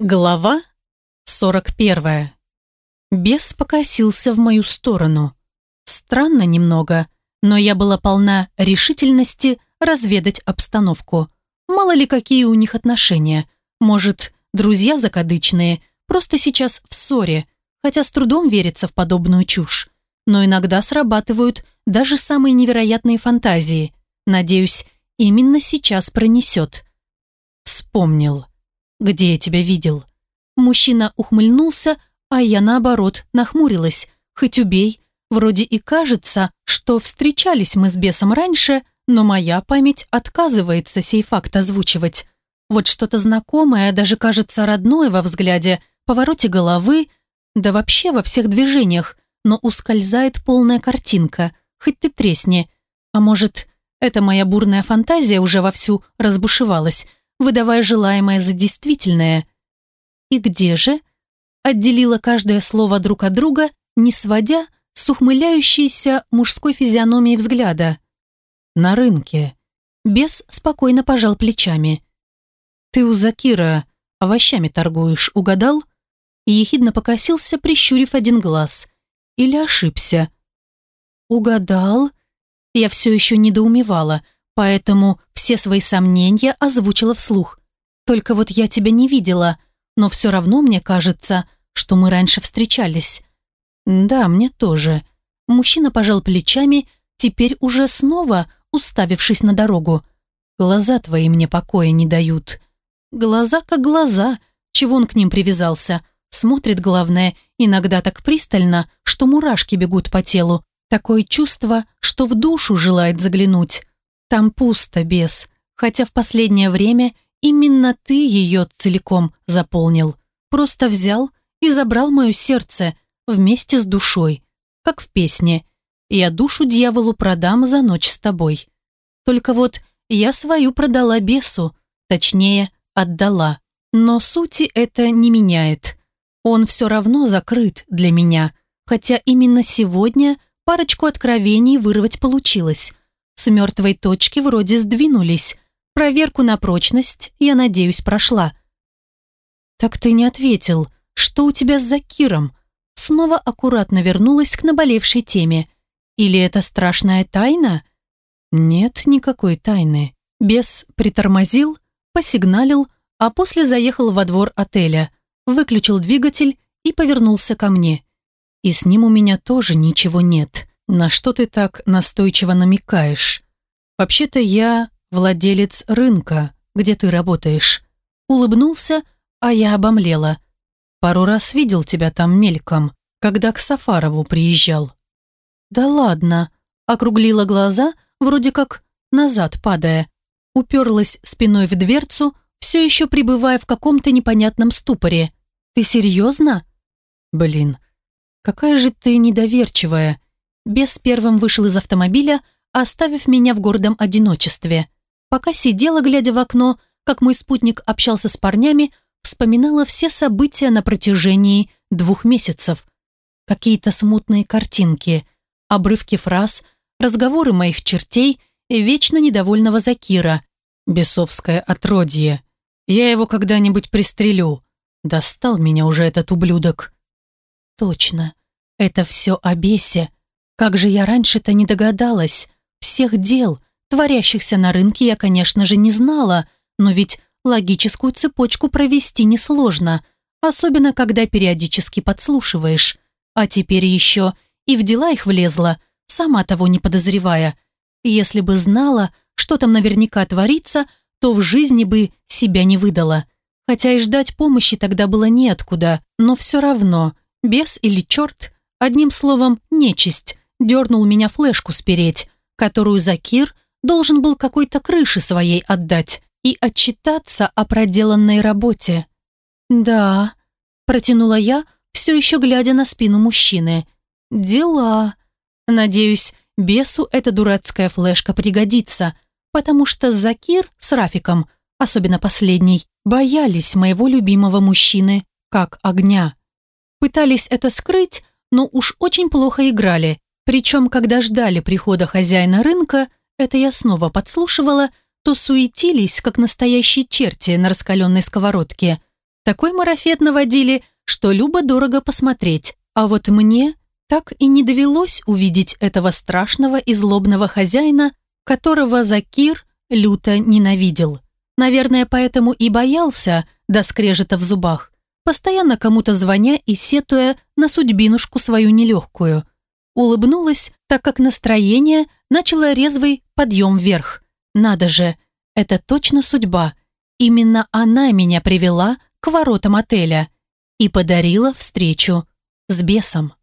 Глава 41. Бес покосился в мою сторону. Странно немного, но я была полна решительности разведать обстановку. Мало ли какие у них отношения. Может, друзья закадычные, просто сейчас в ссоре, хотя с трудом верится в подобную чушь. Но иногда срабатывают даже самые невероятные фантазии. Надеюсь, именно сейчас пронесет. Вспомнил где я тебя видел». Мужчина ухмыльнулся, а я, наоборот, нахмурилась. Хоть убей, вроде и кажется, что встречались мы с бесом раньше, но моя память отказывается сей факт озвучивать. Вот что-то знакомое, даже кажется родное во взгляде, повороте головы, да вообще во всех движениях, но ускользает полная картинка, хоть ты тресни. А может, это моя бурная фантазия уже вовсю разбушевалась, выдавая желаемое за действительное. «И где же?» Отделила каждое слово друг от друга, не сводя с ухмыляющейся мужской физиономией взгляда. «На рынке». Бес спокойно пожал плечами. «Ты у Закира овощами торгуешь, угадал?» Ехидно покосился, прищурив один глаз. Или ошибся. «Угадал?» Я все еще недоумевала, поэтому все свои сомнения озвучила вслух. «Только вот я тебя не видела, но все равно мне кажется, что мы раньше встречались». «Да, мне тоже». Мужчина пожал плечами, теперь уже снова уставившись на дорогу. «Глаза твои мне покоя не дают». «Глаза как глаза», чего он к ним привязался. Смотрит, главное, иногда так пристально, что мурашки бегут по телу. Такое чувство, что в душу желает заглянуть. Там пусто, бес, хотя в последнее время именно ты ее целиком заполнил. Просто взял и забрал мое сердце вместе с душой, как в песне «Я душу дьяволу продам за ночь с тобой». Только вот я свою продала бесу, точнее, отдала. Но сути это не меняет. Он все равно закрыт для меня, хотя именно сегодня парочку откровений вырвать получилось – с мертвой точки вроде сдвинулись. Проверку на прочность, я надеюсь, прошла. «Так ты не ответил. Что у тебя с Закиром?» Снова аккуратно вернулась к наболевшей теме. «Или это страшная тайна?» «Нет никакой тайны». Бес притормозил, посигналил, а после заехал во двор отеля, выключил двигатель и повернулся ко мне. «И с ним у меня тоже ничего нет». «На что ты так настойчиво намекаешь? Вообще-то я владелец рынка, где ты работаешь». Улыбнулся, а я обомлела. Пару раз видел тебя там мельком, когда к Сафарову приезжал. «Да ладно», округлила глаза, вроде как назад падая. Уперлась спиной в дверцу, все еще пребывая в каком-то непонятном ступоре. «Ты серьезно?» «Блин, какая же ты недоверчивая. Бес первым вышел из автомобиля, оставив меня в гордом одиночестве. Пока сидела, глядя в окно, как мой спутник общался с парнями, вспоминала все события на протяжении двух месяцев. Какие-то смутные картинки, обрывки фраз, разговоры моих чертей и вечно недовольного Закира. Бесовское отродье. Я его когда-нибудь пристрелю. Достал меня уже этот ублюдок. Точно. Это все о бесе. Как же я раньше-то не догадалась? Всех дел, творящихся на рынке, я, конечно же, не знала, но ведь логическую цепочку провести несложно, особенно когда периодически подслушиваешь. А теперь еще и в дела их влезла, сама того не подозревая. Если бы знала, что там наверняка творится, то в жизни бы себя не выдала. Хотя и ждать помощи тогда было неоткуда, но все равно, бес или черт, одним словом, нечисть, дернул меня флешку спереть, которую Закир должен был какой-то крыше своей отдать и отчитаться о проделанной работе. «Да», – протянула я, все еще глядя на спину мужчины. «Дела. Надеюсь, бесу эта дурацкая флешка пригодится, потому что Закир с Рафиком, особенно последний, боялись моего любимого мужчины как огня. Пытались это скрыть, но уж очень плохо играли, причем, когда ждали прихода хозяина рынка, это я снова подслушивала, то суетились, как настоящие черти на раскаленной сковородке. Такой марафет наводили, что любо-дорого посмотреть. А вот мне так и не довелось увидеть этого страшного и злобного хозяина, которого Закир люто ненавидел. Наверное, поэтому и боялся до скрежета в зубах, постоянно кому-то звоня и сетуя на судьбинушку свою нелегкую. Улыбнулась, так как настроение начало резвый подъем вверх. Надо же, это точно судьба. Именно она меня привела к воротам отеля и подарила встречу с бесом.